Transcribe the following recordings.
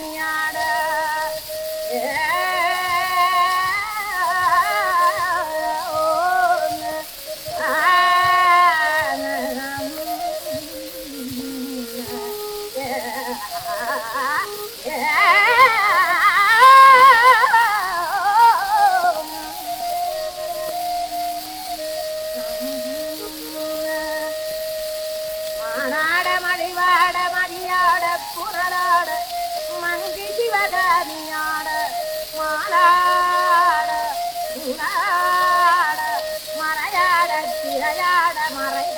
Yeah.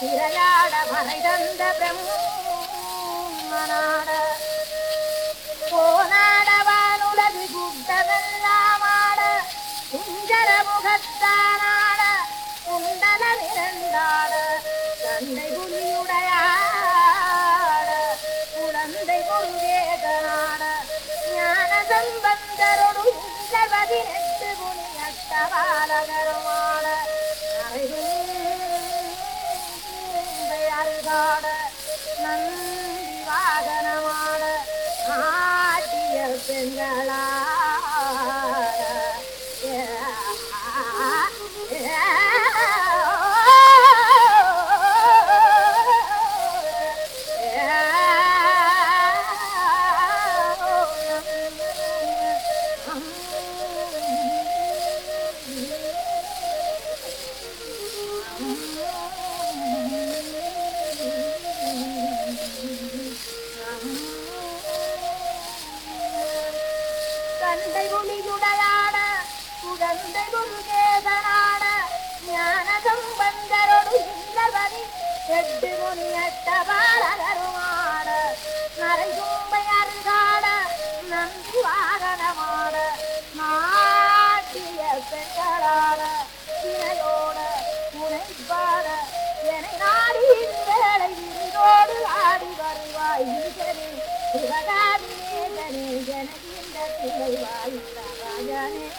திரையாட மறைதந்த பிரம்மனாட அருகாட Nandi வாகனமாட ஆட்டிய பெண்களாட தந்தை ஒளியுடையாட குழந்தை குருகேதனாட ஞான சம்பந்தரோடு இந்தவரி எட்டு முனியட்ட பாலகருமாட நரைகும்பை அருகாட நந்தி வாகனமாட நாட்டிய பெண்களாட திரையோட முனைப்பாட எனை நாடி வேலை ஆடி வருவாய். ஈசனே சிவகாமியே ஜனே वायु राजा ने